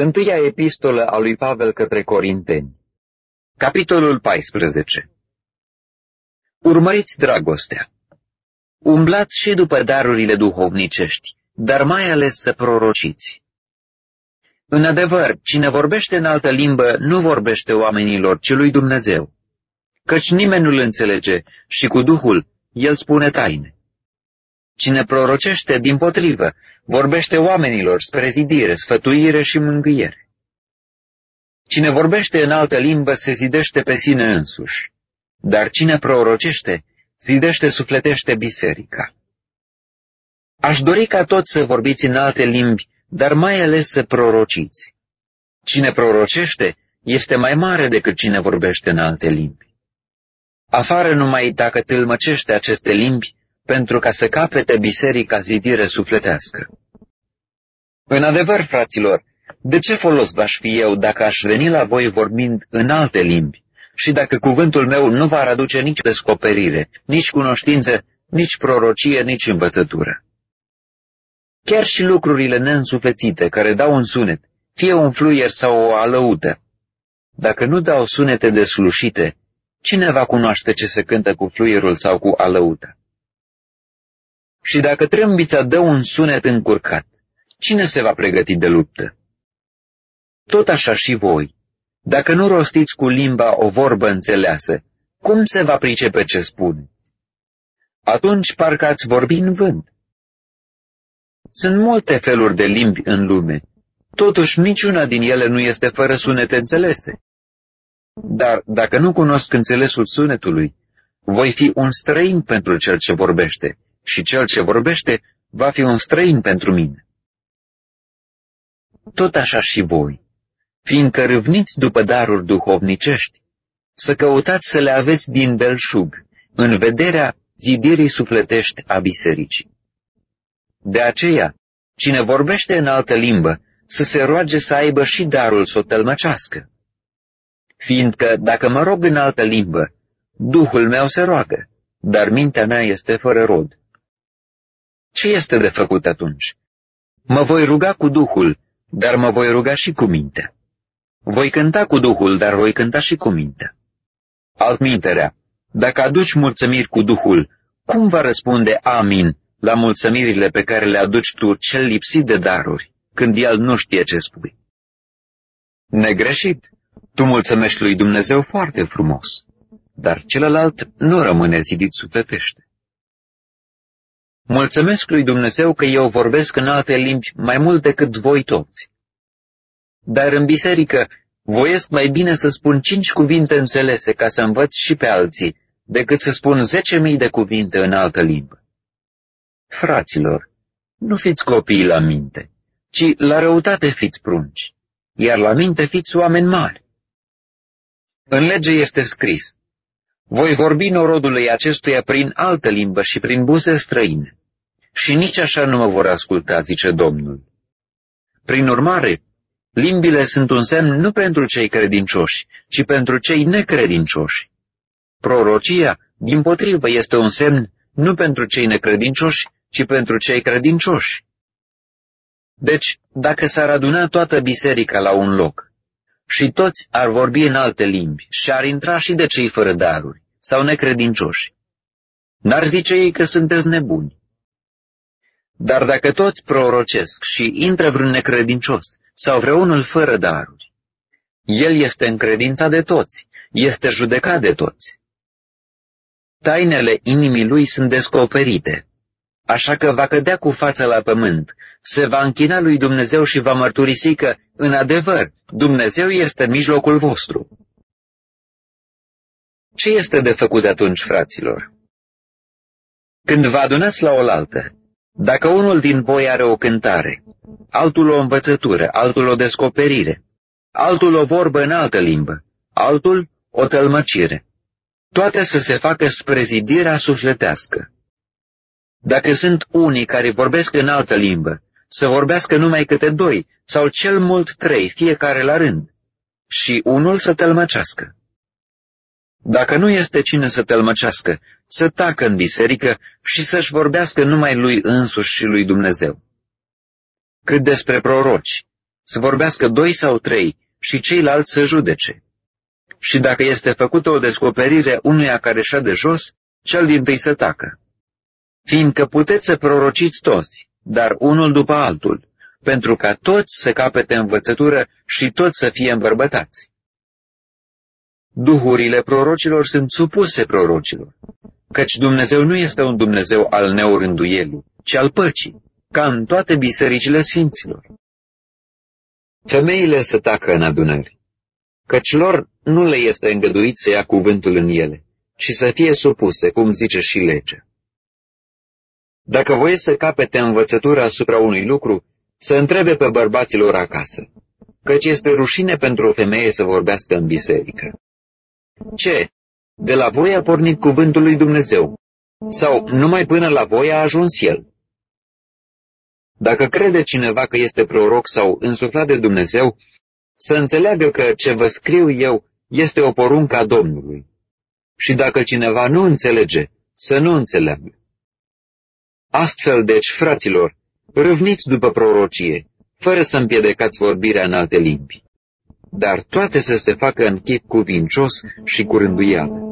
Întâia epistolă a lui Pavel către Corinteni Capitolul 14 Urmăriți dragostea. Umblați și după darurile duhovnicești, dar mai ales să prorociți. În adevăr, cine vorbește în altă limbă nu vorbește oamenilor, ci lui Dumnezeu, căci nimeni nu-l înțelege și cu Duhul el spune taine. Cine prorocește, din potrivă, vorbește oamenilor spre zidire, sfătuire și mângâiere. Cine vorbește în altă limbă se zidește pe sine însuși, dar cine prorocește, zidește sufletește biserica. Aș dori ca toți să vorbiți în alte limbi, dar mai ales să prorociți. Cine prorocește este mai mare decât cine vorbește în alte limbi. Afară numai dacă tâlmăcește aceste limbi, pentru ca să capete biserica zidire sufletească. În adevăr, fraților, de ce folos v-aș fi eu dacă aș veni la voi vorbind în alte limbi și dacă cuvântul meu nu va aduce nici descoperire, nici cunoștință, nici prorocie, nici învățătură? Chiar și lucrurile neînsuflețite care dau un sunet, fie un fluier sau o alăută, dacă nu dau sunete deslușite, cine va cunoaște ce se cântă cu fluierul sau cu alăută? Și dacă trâmbița dă un sunet încurcat, cine se va pregăti de luptă? Tot așa și voi. Dacă nu rostiți cu limba o vorbă înțeleasă, cum se va pricepe ce spune? Atunci parcă ați vorbi în vânt. Sunt multe feluri de limbi în lume, totuși niciuna din ele nu este fără sunete înțelese. Dar dacă nu cunosc înțelesul sunetului, voi fi un străin pentru cel ce vorbește și cel ce vorbește va fi un străin pentru mine. Tot așa și voi, fiindcă râvniți după daruri duhovnicești, să căutați să le aveți din belșug, în vederea zidirii sufletești a bisericii. De aceea, cine vorbește în altă limbă, să se roage să aibă și darul să o tălmăcească. Fiindcă, dacă mă rog în altă limbă, Duhul meu se roagă, dar mintea mea este fără rod. Ce este de făcut atunci? Mă voi ruga cu Duhul, dar mă voi ruga și cu mintea. Voi cânta cu Duhul, dar voi cânta și cu mintea. Altminterea, dacă aduci mulțumiri cu Duhul, cum va răspunde Amin la mulțumirile pe care le aduci tu cel lipsit de daruri, când el nu știe ce spui? Negreșit, tu mulțumești lui Dumnezeu foarte frumos, dar celălalt nu rămâne zidit sufletește. Mulțumesc lui Dumnezeu că eu vorbesc în alte limbi mai mult decât voi toți. Dar în biserică voiesc mai bine să spun cinci cuvinte înțelese ca să învăț și pe alții, decât să spun zece mii de cuvinte în altă limbă. Fraților, nu fiți copii la minte, ci la răutate fiți prunci, iar la minte fiți oameni mari. În lege este scris, voi vorbi norodului acestuia prin altă limbă și prin buze străine și nici așa nu mă vor asculta, zice Domnul. Prin urmare, limbile sunt un semn nu pentru cei credincioși, ci pentru cei necredincioși. Prorocia, din potrivă, este un semn nu pentru cei necredincioși, ci pentru cei credincioși. Deci, dacă s-ar aduna toată biserica la un loc și toți ar vorbi în alte limbi și ar intra și de cei fără daruri sau necredincioși, n-ar zice ei că sunteți nebuni. Dar dacă toți prorocesc și intră vreun necredincios sau vreunul fără daruri, el este în credința de toți, este judecat de toți. Tainele inimii lui sunt descoperite, așa că va cădea cu fața la pământ, se va închina lui Dumnezeu și va mărturisi că, în adevăr, Dumnezeu este în mijlocul vostru. Ce este de făcut atunci, fraților? Când vă adunați la oaltă, dacă unul din voi are o cântare, altul o învățătură, altul o descoperire, altul o vorbă în altă limbă, altul o tălmăcire, toate să se facă spre zidirea sufletească. Dacă sunt unii care vorbesc în altă limbă, să vorbească numai câte doi sau cel mult trei, fiecare la rând, și unul să tălmăcească. Dacă nu este cine să tălmăcească, să tacă în biserică și să-și vorbească numai lui însuși și lui Dumnezeu. Cât despre proroci, să vorbească doi sau trei și ceilalți să judece. Și dacă este făcută o descoperire unuia care de jos, cel din tâi să tacă. Fiindcă puteți să prorociți toți, dar unul după altul, pentru ca toți să capete învățătură și toți să fie îmbărbătați. Duhurile prorocilor sunt supuse prorocilor, căci Dumnezeu nu este un Dumnezeu al neorânduielii, ci al păcii, ca în toate bisericile sfinților. Femeile să tacă în adunări, căci lor nu le este îngăduit să ia cuvântul în ele, ci să fie supuse, cum zice și legea. Dacă voie să capete învățătura asupra unui lucru, să întrebe pe bărbaților acasă, căci este rușine pentru o femeie să vorbească în biserică. Ce? De la voi a pornit cuvântul lui Dumnezeu? Sau numai până la voi a ajuns el? Dacă crede cineva că este proroc sau însuflat de Dumnezeu, să înțeleagă că ce vă scriu eu este o poruncă a Domnului. Și dacă cineva nu înțelege, să nu înțeleagă. Astfel, deci, fraților, râvniți după prorocie, fără să împiedecați vorbirea în alte limbi. Dar toate să se facă în chip cuvincios și cu rânduială.